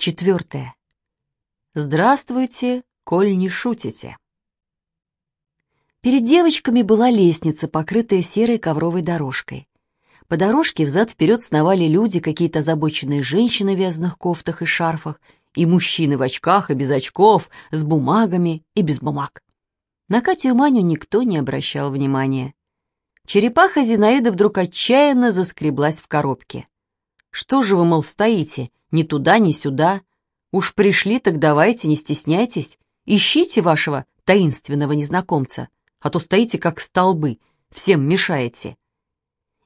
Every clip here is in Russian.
Четвертое. Здравствуйте, коль не шутите. Перед девочками была лестница, покрытая серой ковровой дорожкой. По дорожке взад-вперед сновали люди, какие-то озабоченные женщины в вязаных кофтах и шарфах, и мужчины в очках и без очков, с бумагами и без бумаг. На Катю и Маню никто не обращал внимания. Черепаха Зинаида вдруг отчаянно заскреблась в коробке. «Что же вы, мол, стоите? Ни туда, ни сюда. Уж пришли, так давайте, не стесняйтесь. Ищите вашего таинственного незнакомца, а то стоите как столбы, всем мешаете».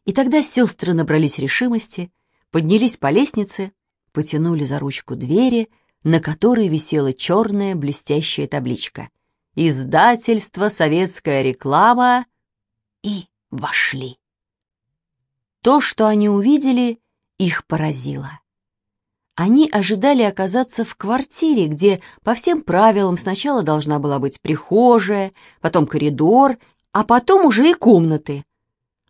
И тогда сестры набрались решимости, поднялись по лестнице, потянули за ручку двери, на которой висела черная блестящая табличка. «Издательство «Советская реклама» и вошли. То, что они увидели, их поразило. Они ожидали оказаться в квартире, где по всем правилам сначала должна была быть прихожая, потом коридор, а потом уже и комнаты.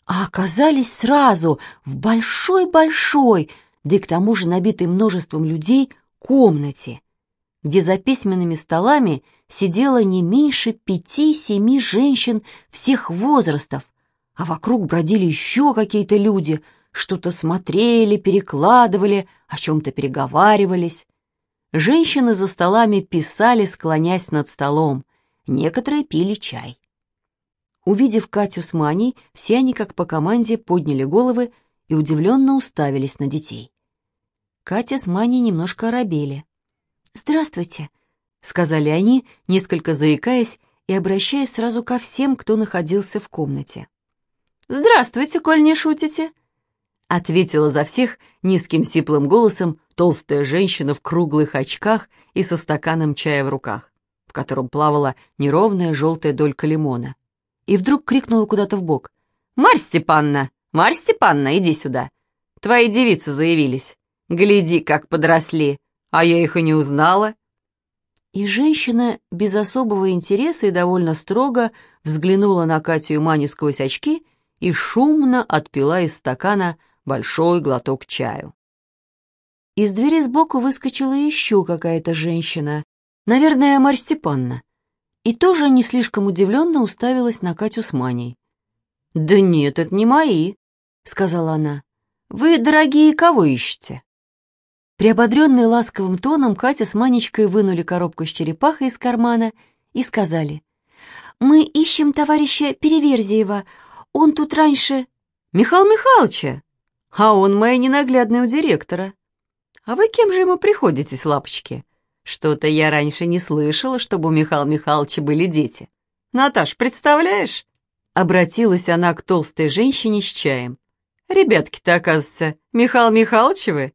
А оказались сразу в большой-большой, да и к тому же набитой множеством людей, комнате, где за письменными столами сидело не меньше пяти-семи женщин всех возрастов, а вокруг бродили еще какие-то люди, что-то смотрели, перекладывали, о чем-то переговаривались. Женщины за столами писали, склонясь над столом, некоторые пили чай. Увидев Катю с Маней, все они как по команде подняли головы и удивленно уставились на детей. Катя с Маней немножко оробели. «Здравствуйте», — сказали они, несколько заикаясь и обращаясь сразу ко всем, кто находился в комнате. «Здравствуйте, коль не шутите!» Ответила за всех низким сиплым голосом толстая женщина в круглых очках и со стаканом чая в руках, в котором плавала неровная желтая долька лимона. И вдруг крикнула куда-то в бок: «Марь Степанна! Марь Степанна, иди сюда! Твои девицы заявились. Гляди, как подросли, а я их и не узнала!» И женщина без особого интереса и довольно строго взглянула на Катю и Маню сквозь очки и шумно отпила из стакана большой глоток чаю. Из двери сбоку выскочила еще какая-то женщина, наверное, Марь Степанна, и тоже не слишком удивленно уставилась на Катю с Маней. «Да нет, это не мои», — сказала она. «Вы, дорогие, кого ищете?» Приободренные ласковым тоном, Катя с Манечкой вынули коробку с черепахой из кармана и сказали. «Мы ищем товарища Переверзиева. Он тут раньше...» «Михаил Михайловича! А он моя ненаглядная у директора. А вы кем же ему приходитесь, лапочки? Что-то я раньше не слышала, чтобы у Михаила Михайловича были дети. Наташ, представляешь?» Обратилась она к толстой женщине с чаем. «Ребятки-то, оказывается, Михаил Михайловичевы?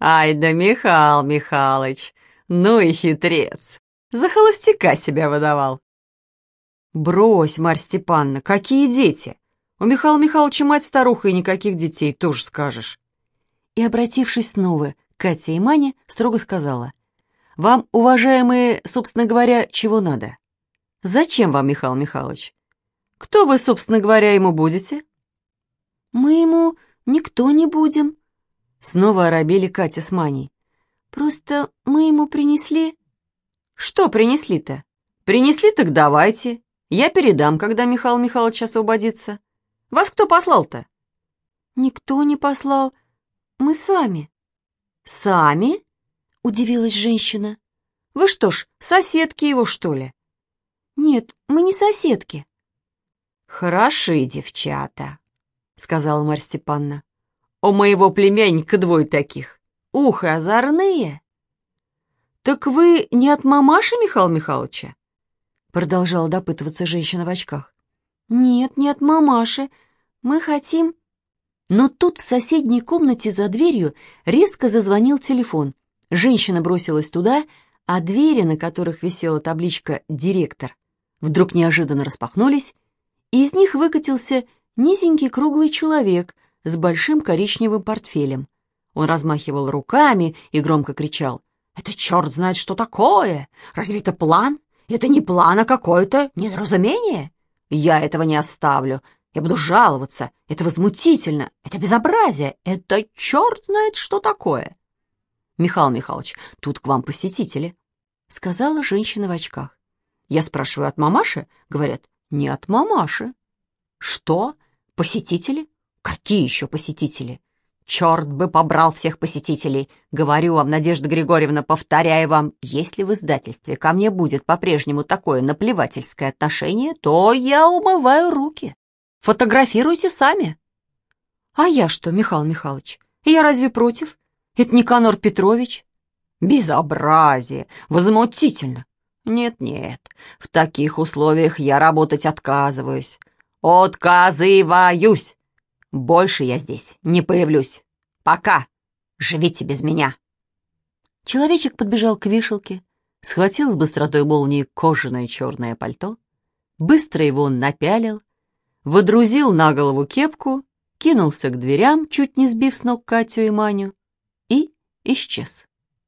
Ай да Михаил Михайлович, ну и хитрец. За холостяка себя выдавал». «Брось, Марь Степановна, какие дети? У Михаила Михайловича мать старуха и никаких детей, тоже скажешь. И, обратившись снова к Кате и Мане, строго сказала. Вам, уважаемые, собственно говоря, чего надо? Зачем вам, Михаил Михайлович? Кто вы, собственно говоря, ему будете? Мы ему никто не будем. Снова оробели Катя с Маней. Просто мы ему принесли... Что принесли-то? Принесли, так давайте. Я передам, когда Михаил Михайлович освободится. Вас кто послал-то?» «Никто не послал. Мы сами». «Сами?» — удивилась женщина. «Вы что ж, соседки его, что ли?» «Нет, мы не соседки». «Хороши, девчата», — сказала Марья Степановна. «У моего племянника двое таких. Ухо озорные». «Так вы не от мамаши Михаила Михайловича?» Продолжала допытываться женщина в очках. «Нет, не от мамаши. Мы хотим...» Но тут в соседней комнате за дверью резко зазвонил телефон. Женщина бросилась туда, а двери, на которых висела табличка «Директор», вдруг неожиданно распахнулись, и из них выкатился низенький круглый человек с большим коричневым портфелем. Он размахивал руками и громко кричал. «Это черт знает, что такое! Разве это план? Это не план, а какое-то недоразумение!» Я этого не оставлю. Я буду жаловаться. Это возмутительно. Это безобразие. Это черт знает, что такое. «Михаил Михайлович, тут к вам посетители», — сказала женщина в очках. Я спрашиваю, от мамаши? Говорят, не от мамаши. Что? Посетители? Какие еще посетители? Черт бы побрал всех посетителей. Говорю вам, Надежда Григорьевна, повторяю вам, если в издательстве ко мне будет по-прежнему такое наплевательское отношение, то я умываю руки. Фотографируйте сами. А я что, Михаил Михайлович? Я разве против? Это Никанор Петрович. Безобразие! Возмутительно! Нет-нет, в таких условиях я работать отказываюсь. Отказываюсь! Больше я здесь не появлюсь. Пока. Живите без меня. Человечек подбежал к вешалке, схватил с быстротой молнии кожаное черное пальто, быстро его напялил, водрузил на голову кепку, кинулся к дверям, чуть не сбив с ног Катю и Маню, и исчез.